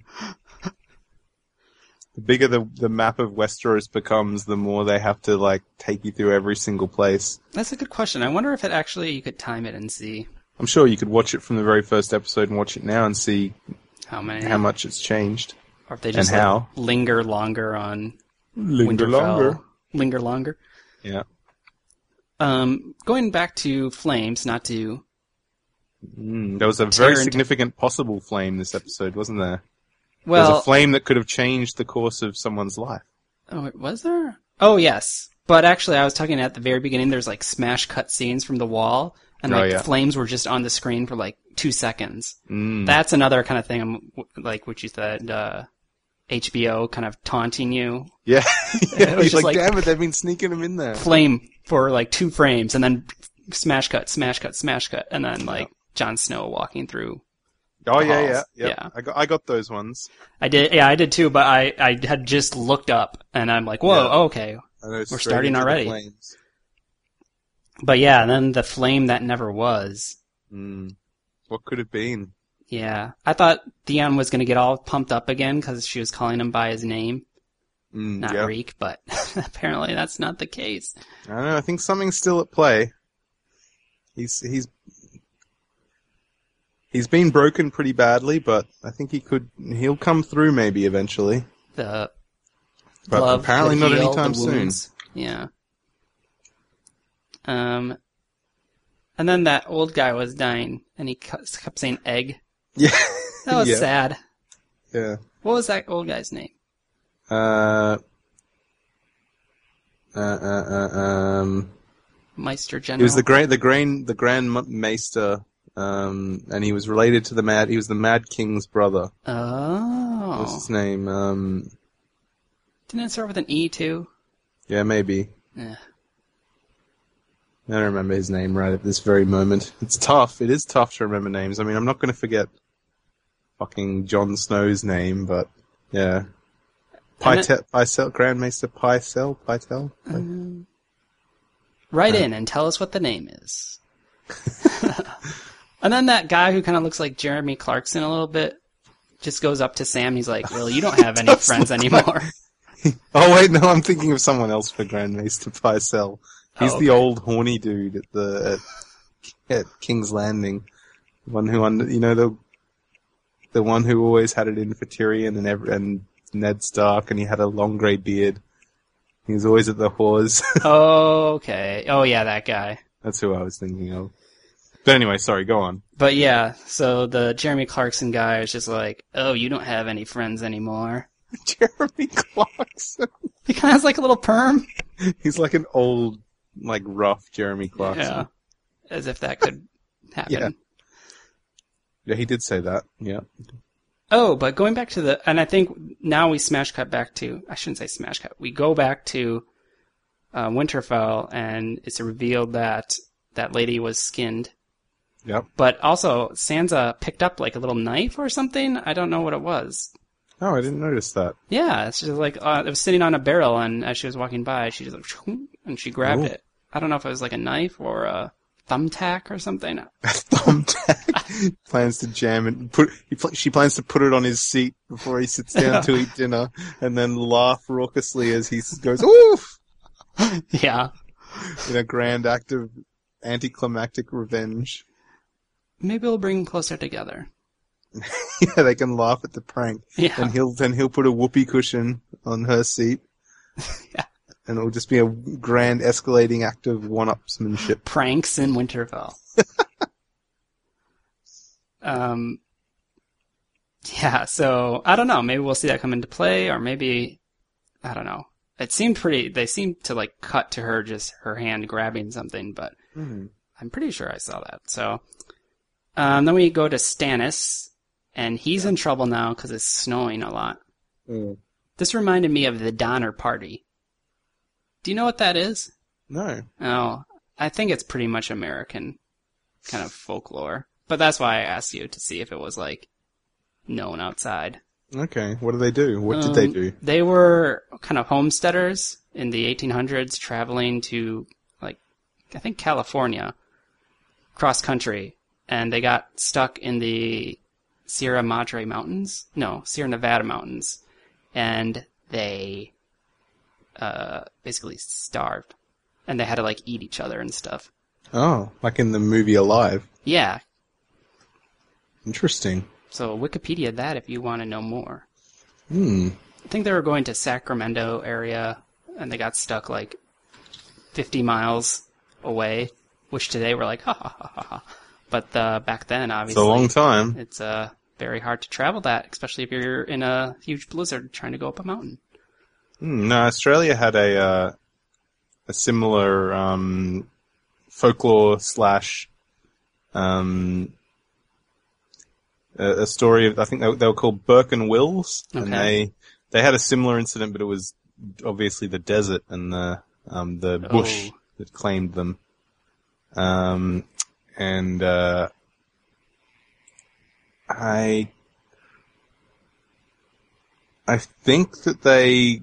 The bigger the the map of Westeros becomes, the more they have to like take you through every single place. That's a good question. I wonder if it actually, you could time it and see I'm sure you could watch it from the very first episode and watch it now and see how many, how much it's changed. or if they just and how. linger longer on Linger Winterfell. Linger longer. Yeah. Um, going back to flames, not to Mm, there was a very Tear into- significant possible flame this episode, wasn't there? Well, There was a flame that could have changed the course of someone's life. oh, was there? Oh, yes. But actually, I was talking at the very beginning. There's like smash cut scenes from the wall, and Oh, like yeah. flames were just on the screen for like two seconds. Mm. That's another kind of thing. Like what you said. Uh, HBO kind of taunting you. Yeah, <laughs> yeah <laughs> he's like, like- damn it, they've been sneaking them in there. Flame for like two frames, and then smash cut, smash cut, smash cut, and then like Jon Snow walking through Oh yeah, yeah, yeah. Yeah. I got, I got those ones. I did, yeah, I did too, but I, I had just looked up and I'm like, whoa, Yeah. okay. Know, straight starting already. But yeah, and then the flame that never was. Mm. What could have been? Yeah. I thought Theon was gonna get all pumped up again because she was calling him by his name, Mm, not yeah. Reek, but <laughs> apparently that's not the case. I don't know. I think something's still at play. He's he's he's been broken pretty badly, but I think he could. He'll come through maybe eventually. The But glove apparently not heal anytime soon. Yeah. Um, and then that old guy was dying, and he kept saying egg. Yeah. That was <laughs> yeah. sad. Yeah. What was that old guy's name? Uh. Uh, uh, uh, um, Maester General. he was the great, the grain, the Grand Maester, um, and he was related to the Mad. He was the Mad King's brother. Oh. What's his name? Um, Didn't it start with an E too? yeah, maybe. Yeah. I don't remember his name right at this very moment. It's tough. It is tough to remember names. I mean, I'm not going to forget fucking Jon Snow's name, but yeah. And it- Pytel, Pycelle, Grandmaster Pycelle, Pytel. Um, write in and tell us what the name is. <laughs> and then that guy who kind of looks like Jeremy Clarkson a little bit just goes up to Sam. He's like, "Well, you don't have <laughs> any friends anymore." <laughs> Oh wait, no, I'm thinking of someone else for Grandmaster Pycelle. He's Oh, the old horny dude at the at, at King's Landing, the one who under, you know the the one who always had it in for Tyrion and ev- and Ned Stark, and he had a long grey beard. He was always at the whores. Oh, <laughs> okay. Oh yeah, that guy. That's who I was thinking of. But anyway, sorry, go on. But yeah, so the Jeremy Clarkson guy is just like, "Oh, you don't have any friends anymore." <laughs> Jeremy Clarkson. He kind of has like a little perm. <laughs> He's like an old, like rough Jeremy Clarkson. Yeah. As if that could happen. Yeah. Yeah, he did say that. Yeah. Oh, but going back to the, and I think now we smash cut back to, I shouldn't say smash cut, we go back to uh, Winterfell and it's revealed that that lady was skinned. Yep. But also, Sansa picked up like a little knife or something. I don't know what it was. Oh, I didn't notice that. Yeah, it's just like, uh, it was sitting on a barrel and as she was walking by, she just like, and she grabbed Ooh. it. I don't know if it was like a knife or a thumbtack or something. <laughs> thumbtack. plans to jam it. Put he pl- she plans to put it on his seat before he sits down to eat dinner, and then laugh raucously as he goes oof <laughs> yeah. in a grand act of anticlimactic revenge. Maybe it'll bring them closer together. <laughs> yeah, they can laugh at the prank. Yeah. And he'll then he'll put a whoopee cushion on her seat. Yeah. And it'll just be a grand escalating act of one-upsmanship. Pranks in Winterfell. <laughs> um, yeah, so I don't know. Maybe we'll see that come into play, or maybe I don't know. It seemed pretty. They seemed to like cut to her just her hand grabbing something, but Mhm. I'm pretty sure I saw that. So um, then we go to Stannis, and he's in trouble now because it's snowing a lot. Mm. This reminded me of the Donner Party. Do you know what that is? No. Oh, I think it's pretty much American kind of folklore. But that's why I asked you to see if it was like known outside. Okay. What do they do? What did they Um, do? They were kind of homesteaders in the 1800s traveling to like I think California cross country and they got stuck in the Sierra Madre Mountains. No, Sierra Nevada Mountains and they uh basically starved and they had to like eat each other and stuff. Oh, like in the movie Alive. Yeah, Interesting. so Wikipedia that if you want to know more. Hmm. I think they were going to Sacramento area and they got stuck like 50 miles away, which today we're like, <laughs> ha ha ha ha ha. But uh, back then, obviously, It's a long time. it's uh, very hard to travel that, especially if you're in a huge blizzard trying to go up a mountain. Hmm, no, Australia had a uh, a similar um, folklore slash um, a, a story. Of, I think they, they were called Burke and Wills, and they they had a similar incident, but it was obviously the desert and the um, the bush Oh. that claimed them. Um, and uh, I I think that they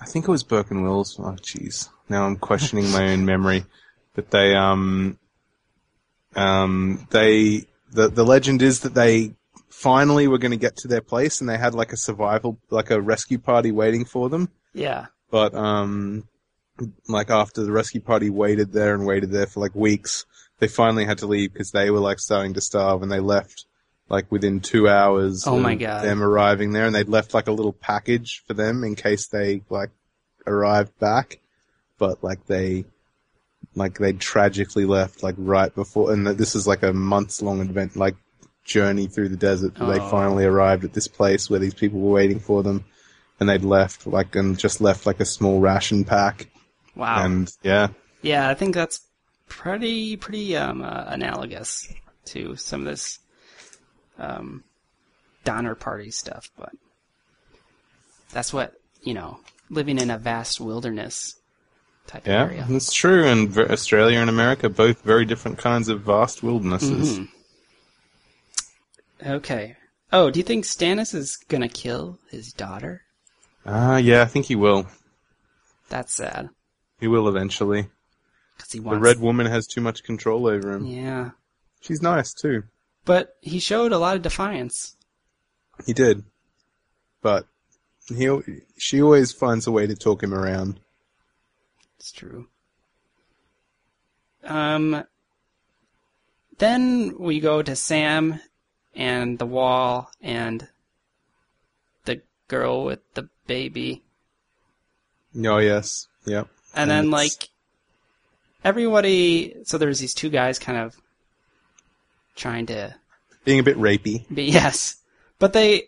I think it was Burke and Wills. Oh, jeez. Now I'm questioning my own memory. But they, um, um, they, the, the legend is that they finally were going to get to their place and they had like a survival, like a rescue party waiting for them. Yeah. But, um, like after the rescue party waited there and waited there for like weeks, they finally had to leave because they were like starting to starve and they left like within two hours Oh my God. them arriving there and they'd left like a little package for them in case they like arrived back. But like they, like they tragically left like right before, and this is like a months long event, like journey through the desert. They Oh. finally arrived at this place where these people were waiting for them and they'd left like, and just left like a small ration pack. Wow. And yeah, yeah, I think that's pretty pretty um, uh, analogous to some of this um, Donner Party stuff, but that's what you know, living in a vast wilderness type yeah, area. that's true. And v- Australia and America, both very different kinds of vast wildernesses. Mhm. Okay. Oh, do you think Stannis is gonna kill his daughter? Ah, yeah, I think he will. That's sad He will eventually. because he The. Red Woman has too much control over him. Yeah, She's nice too. But he showed a lot of defiance. He did, but he she always finds a way to talk him around. It's true. Um. Then we go to Sam and the wall and the girl with the baby. Oh yes, yep. And And then it's- like everybody so there's these two guys kind of trying to Being a bit rapey. be yes. But they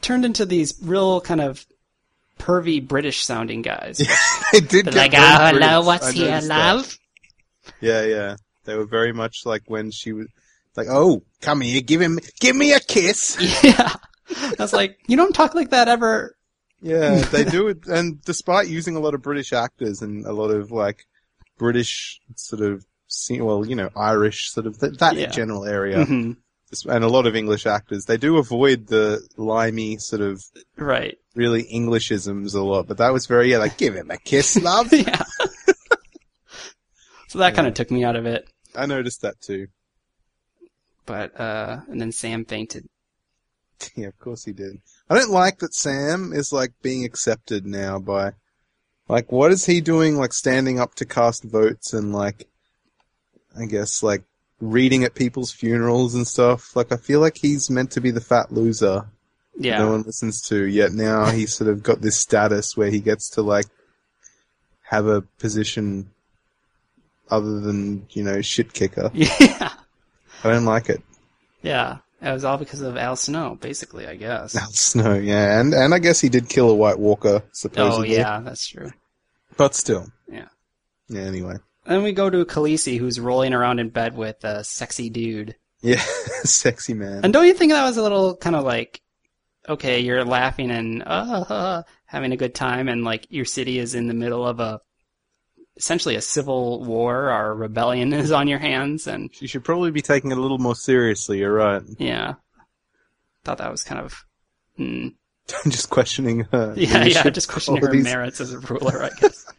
turned into these real kind of pervy British sounding guys. <laughs> it did get like, oh hello, what's I here, noticed that. love? Yeah, yeah. They were very much like when she was like, "Oh, come here, give him, give me a kiss." <laughs> Yeah. I was like, you don't talk like that ever. Yeah, <laughs> they do it, and despite using a lot of British actors and a lot of like British sort of, well, you know, Irish sort of th- that Yeah. general area, Mhm. and a lot of English actors, they do avoid the limey sort of Right. really Englishisms a lot. But that was very yeah, like give him a kiss, <laughs> love. yeah. <laughs> so that kind of took me out of it. I noticed that too. But, uh, and then Sam fainted. <laughs> Yeah, of course he did. I don't like that Sam is like being accepted now by, like, what is he doing? Like standing up to cast votes and like, I guess, like reading at people's funerals and stuff. Like I feel like he's meant to be the fat loser Yeah. no one listens to. Yet now he's sort of got this status where he gets to like have a position other than you know shit kicker. <laughs> Yeah. I don't like it. Yeah. It was all because of Al Snow, basically, I guess. Al Snow, yeah, and and I guess he did kill a White Walker Oh, supposedly. yeah, that's true. but still, Yeah. yeah. Anyway, Then we go to Khaleesi, who's rolling around in bed with a sexy dude. yeah, <laughs> sexy man. And don't you think that was a little kind of like, okay, you're laughing and uh, uh, having a good time, and like your city is in the middle of a essentially a civil war or a rebellion <laughs> is on your hands, and you should probably be taking it a little more seriously. You're right. yeah, thought that was kind of. Mm, <laughs> just questioning her. yeah, yeah, just questioning her qualities. merits as a ruler, I guess.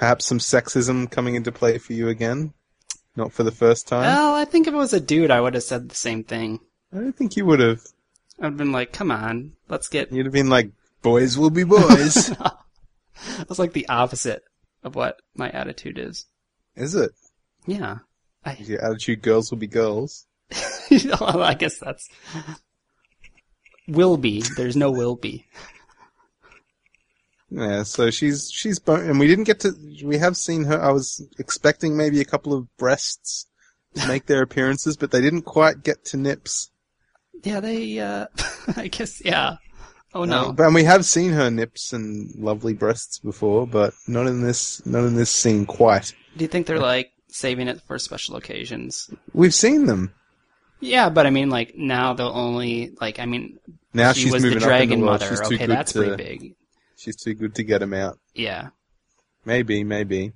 Perhaps some sexism coming into play for you again. Not for the first time. well, I think if it was a dude, I would have said the same thing. I don't think you would have. I'd been like, come on, let's get. You'd have been like, "Boys will be boys." <laughs> That's like the opposite of what my attitude is. Is it? Yeah. I, Is Your attitude, girls will be girls. <laughs> well, I guess that's will be. There's no will be. Yeah, so she's she's bone, and we didn't get to. We have seen her. I was expecting maybe a couple of breasts to make their appearances, but they didn't quite get to nips. Yeah, they. uh <laughs> I guess. Yeah. Oh Uh, no. but and we have seen her nips and lovely breasts before, but not in this not in this scene quite. Do you think they're like saving it for special occasions? We've seen them. Yeah, but I mean, like now they'll only like. I mean, Now she she's was moving the up in dragon the world. mother. She's too Okay, good that's to. pretty big. She's too good to get him out. Yeah. Maybe, maybe.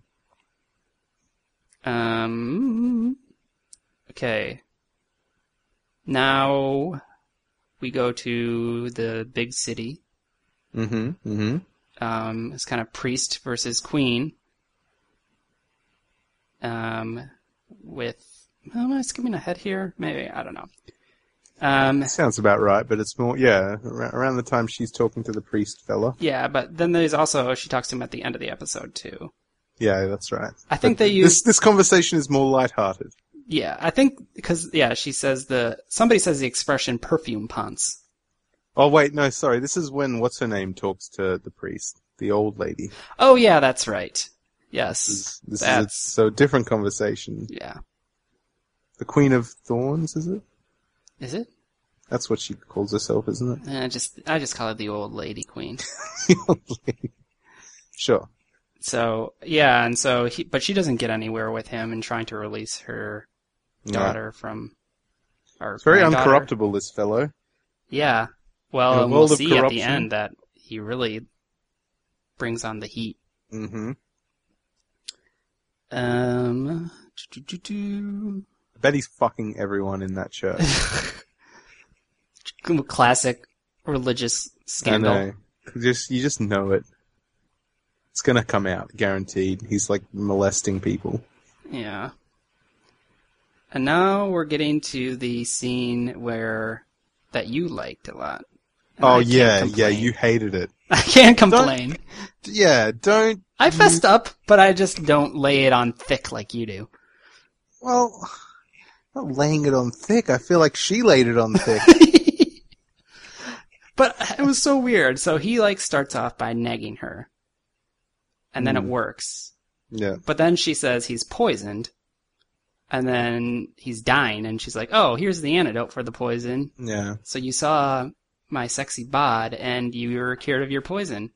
Um. Okay. Now we go to the big city. Mm-hmm. Mm-hmm. Um, it's kind of priest versus queen. Um, with am I skipping ahead here? Maybe I don't know. Um, Sounds about right, but it's more yeah around the time she's talking to the priest fella. yeah, but then there's also she talks to him at the end of the episode too. Yeah, that's right. I think But they use this this conversation is more lighthearted. yeah. I think because yeah, she says the somebody says the expression perfume punts. Oh wait, no, sorry. This is when what's her name talks to the priest, the old lady. Oh yeah, that's right. Yes, This, is- this is a, so different conversation. yeah. The Queen of Thorns, is it? Is it? That's what she calls herself, isn't Uh, just I just call her the old lady queen. <laughs> The old lady. Sure. So yeah, and so he, but she doesn't get anywhere with him in trying to release her daughter from. Or It's very uncorruptible, this fellow. Yeah. Well, we'll see at the end that he really brings on the heat. Mm-hmm. Um. I bet he's fucking everyone in that church. <laughs> Classic religious I scandal. know. Just you just know it. It's gonna come out, guaranteed. He's like molesting people. Yeah. And now we're getting to the scene where that you liked a lot. And oh I yeah, yeah, you hated it. <laughs> I can't complain. Yeah, don't. I fessed up, but I just don't lay it on thick like you do. Well, not laying it on thick. I feel like she laid it on thick. <laughs> but <laughs> it was so weird. So he like starts off by negging her. And then it Hmm. works. yeah. But then she says he's poisoned. And then he's dying and she's like, "Oh, here's the antidote for the poison. Yeah. So you saw my sexy bod and you were cured of your poison."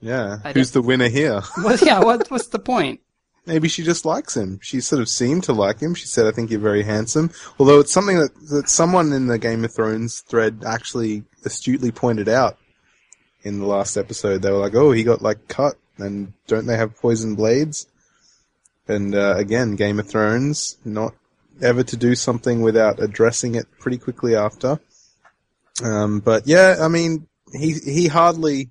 Yeah. I Who's the winner here? <laughs> Well, yeah, what what's the point? Maybe she just likes him. She sort of seemed to like him. She said, I think you're very handsome. Although it's something that, that someone in the Game of Thrones thread actually astutely pointed out in the last episode. They were like, oh, he got like cut and don't they have poison blades? And, uh, again, Game of Thrones, not ever to do something without addressing it pretty quickly after. Um, but yeah, I mean, he, he hardly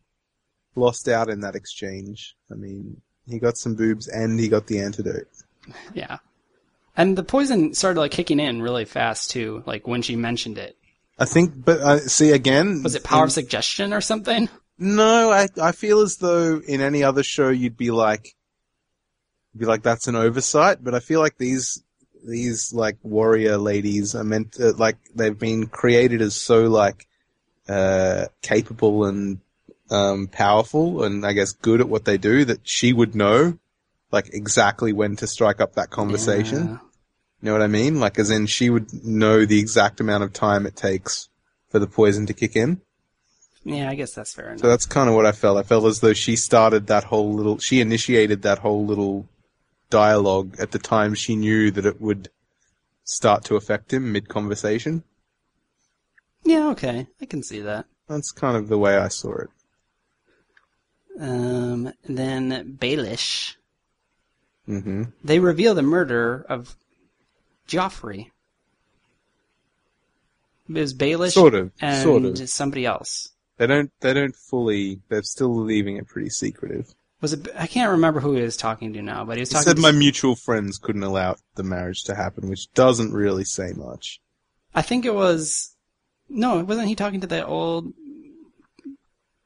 lost out in that exchange. I mean, he got some boobs and he got the antidote. Yeah. And the poison started like kicking in really fast too, like when she mentioned it. I think, but uh, see again. Was it power in- of suggestion or something? No, I I feel as though in any other show you'd be like, be like that's an oversight, but I feel like these these like warrior ladies are meant to, like they've been created as so like uh capable and um powerful and I guess good at what they do that she would know like exactly when to strike up that conversation. Yeah. You know what I mean? Like as in she would know the exact amount of time it takes for the poison to kick in. Yeah, I guess that's fair enough. So that's kind of what I felt. I felt as though she started that whole little, she initiated that whole little dialogue at the time she knew that it would start to affect him mid conversation. yeah, okay, I can see that. That's kind of the way I saw it. Um, then Baelish, Mm hmm they reveal the murder of Joffrey. It was Baelish Sort of, and sort of. somebody else. They don't, they don't fully, they're still leaving it pretty secretive. Was it? I can't remember who he was talking to now, but he was He said to, my mutual friends couldn't allow the marriage to happen, which doesn't really say much. I think it was. No, wasn't he talking to the old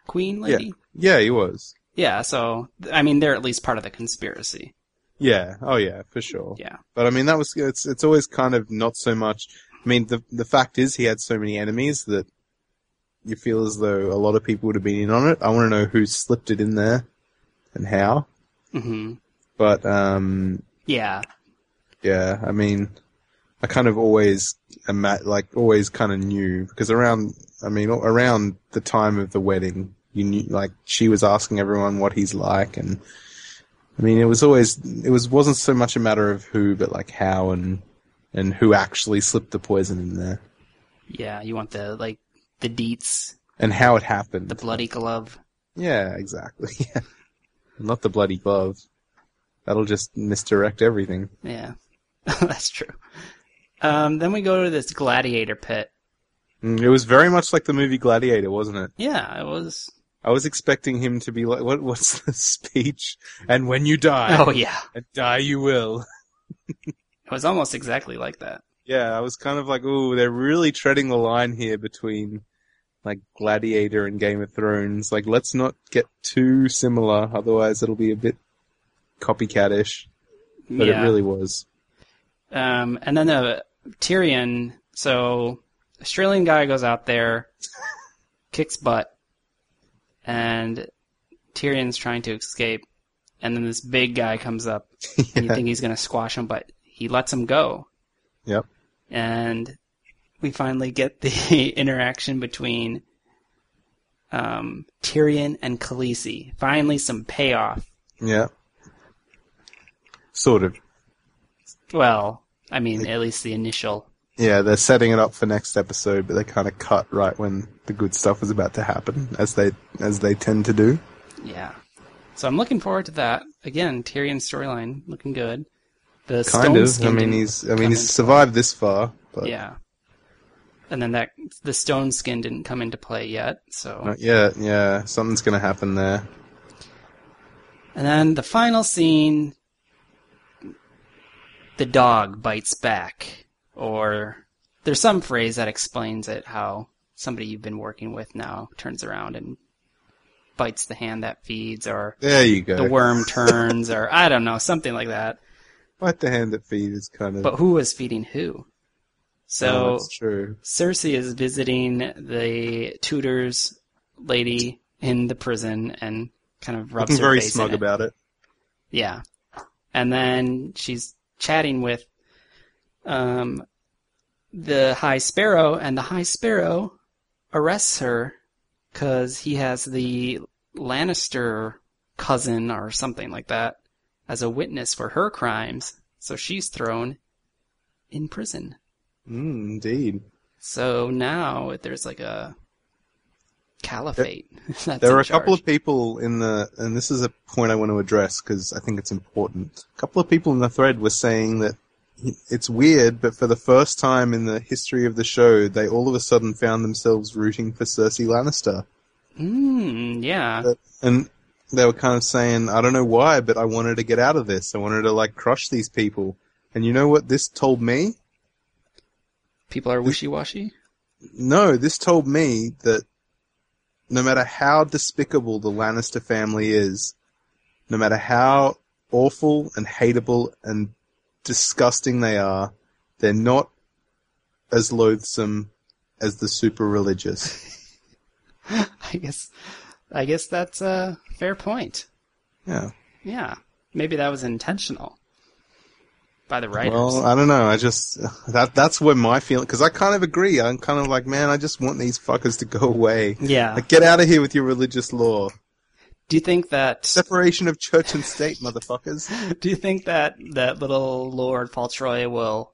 queen lady? Yeah, Yeah, he was. Yeah. so I mean, they're at least part of the conspiracy. Yeah, oh yeah, for sure. Yeah. But I mean, that was it's it's always kind of not so much. I mean, the the fact is he had so many enemies that you feel as though a lot of people would have been in on it. I want to know who slipped it in there and how. hmm But um, Yeah. yeah, I mean, I kind of always like always kind of knew because around I mean around the time of the wedding, you knew like she was asking everyone what he's like and. I mean, it was always it was wasn't so much a matter of who, but like how and and who actually slipped the poison in there Yeah. You want the like the deets, and how it happened. the bloody glove. Yeah, exactly. <laughs> Yeah, not the bloody glove. That'll just misdirect everything. Yeah. <laughs> That's true. Um, then we go to this gladiator pit. Mm, It was very much like the movie Gladiator, wasn't it? Yeah, it was. I was expecting him to be like, what? What's the <laughs> speech? And when you die, Oh yeah, and die you will. <laughs> it was almost exactly like that. Yeah, I was kind of like, ooh, they're really treading the line here between like Gladiator and Game of Thrones. Like, let's not get too similar, otherwise it'll be a bit copycatish. But yeah. it really was. Um, and then the Tyrion. So Australian guy goes out there, kicks butt, and Tyrion's trying to escape. And then this big guy comes up, <laughs> and you think he's gonna squash him, but he lets him go. Yep. and we finally get the <laughs> interaction between um, Tyrion and Khaleesi. Finally, some payoff. Yeah. Sort of. Well, I mean, at least the initial. Yeah, they're setting it up for next episode, but they kind of cut right when the good stuff is about to happen, as they as they tend to do. Yeah. So I'm looking forward to that. Again, Tyrion's storyline looking good. The Kind stone of. I mean, he's I mean he's survived this far, but. Yeah. And then that the stone skin didn't come into play yet. So not yet. Yeah, something's gonna happen there. And then the final scene, the dog bites back, or there's some phrase that explains it how somebody you've been working with now turns around and bites the hand that feeds, or There you go. the worm turns, or I don't know, something like that. Bite the hand that feeds is kind of. But who was feeding who? Oh, So that's true. Cersei is visiting the tutors lady in the prison and kind of rubs Looking her very face smug in it. about it. Yeah. And then she's chatting with um, the High Sparrow, and the High Sparrow arrests her because he has the Lannister cousin or something like that as a witness for her crimes. So she's thrown in prison. Mm, indeed. So now there's like a caliphate. <laughs> There in are a couple of people in the, and this is a point I want to address because I think it's important. A couple of people in the thread were saying that it's weird, but for the first time in the history of the show, they all of a sudden found themselves rooting for Cersei Lannister. Mm, yeah. But- and they were kind of saying, I don't know why, but I wanted to get out of this. I wanted to like crush these people. And you know what this told me? People are wishy-washy. No, this told me that no matter how despicable the Lannister family is, no matter how awful and hateable and disgusting they are, they're not as loathsome as the super religious. <laughs> I guess, I guess that's a fair point. Yeah. Yeah, maybe that was intentional by the writers. Well, I don't know. I just that that's where my feeling because I kind of agree. I'm kind of like, man, I just want these fuckers to go away. yeah. Like, get out of here with your religious law. Do you think that? Separation of church and state, motherfuckers. <laughs> Do you think that that little Lord Fauntleroy will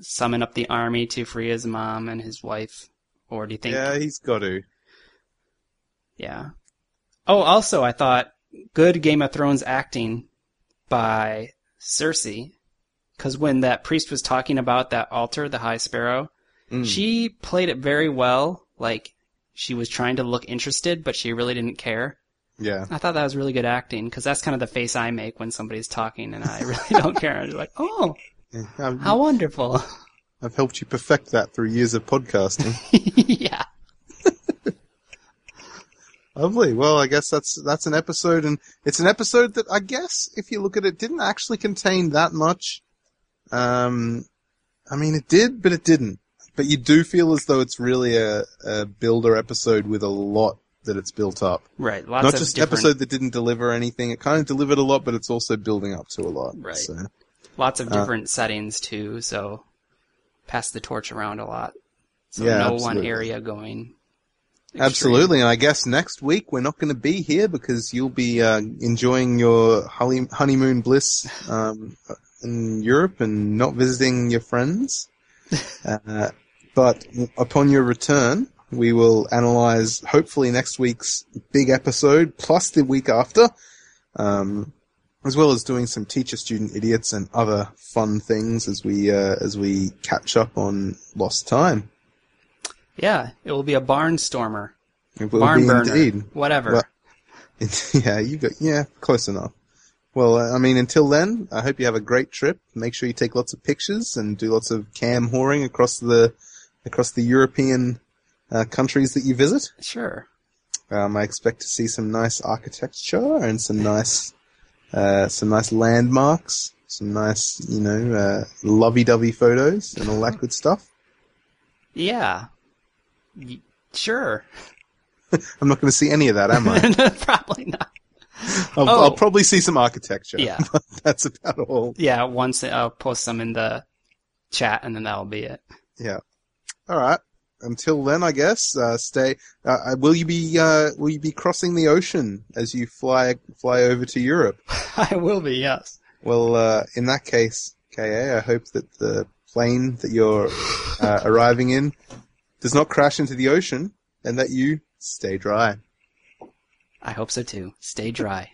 summon up the army to free his mom and his wife, or do you think? Yeah, he's got to. Yeah. Oh, also, I thought good Game of Thrones acting by Cersei, because when that priest was talking about that altar, the High Sparrow, Mm. she played it very well. Like she was trying to look interested, but she really didn't care. Yeah. I thought that was really good acting because that's kind of the face I make when somebody's talking and I really don't <laughs> care. I'm like, oh. I've, how wonderful. I've helped you perfect that through years of podcasting. <laughs> yeah. <laughs> Lovely. Well, I guess that's that's an episode, and it's an episode that I guess if you look at it, didn't actually contain that much. Um, I mean, it did, but it didn't. But you do feel as though it's really a, a builder episode with a lot that it's built up. Right. Lots Not just different, episode that didn't deliver anything. It kind of delivered a lot, but it's also building up to a lot. Right. So, lots of uh, different settings too. So pass the torch around a lot. So Yeah, no one area going. extreme. Absolutely, and I guess next week we're not going to be here because you'll be uh, enjoying your honey- honeymoon bliss um, in Europe and not visiting your friends. <laughs> uh, but upon your return, we will analyze hopefully next week's big episode plus the week after, um, as well as doing some teacher-student idiots and other fun things as we uh, as we catch up on lost time. Yeah, it will be a barnstormer, It will barn be burner, indeed. whatever. Well- <laughs> yeah, you got yeah, close enough. Well, uh, I mean, until then, I hope you have a great trip. Make sure you take lots of pictures and do lots of cam whoring across the across the European uh, countries that you visit. sure. Um, I expect to see some nice architecture and some nice uh, some nice landmarks, some nice you know uh, lovey-dovey photos and all that good stuff. Yeah. Y- Sure. <laughs> I'm not going to see any of that, am I? <laughs> Probably not. I'll, Oh. I'll probably see some architecture. Yeah. <laughs> that's about all. Yeah. Once I'll post some in the chat, and then that'll be it. Yeah. All right. Until then, I guess uh, stay. Uh, uh, will you be uh, Will you be crossing the ocean as you fly fly over to Europe? <laughs> I will be. Yes. Well, uh, in that case, Ka, I hope that the plane that you're uh, <laughs> arriving in does not crash into the ocean, and that you stay dry. I hope so too. Stay dry.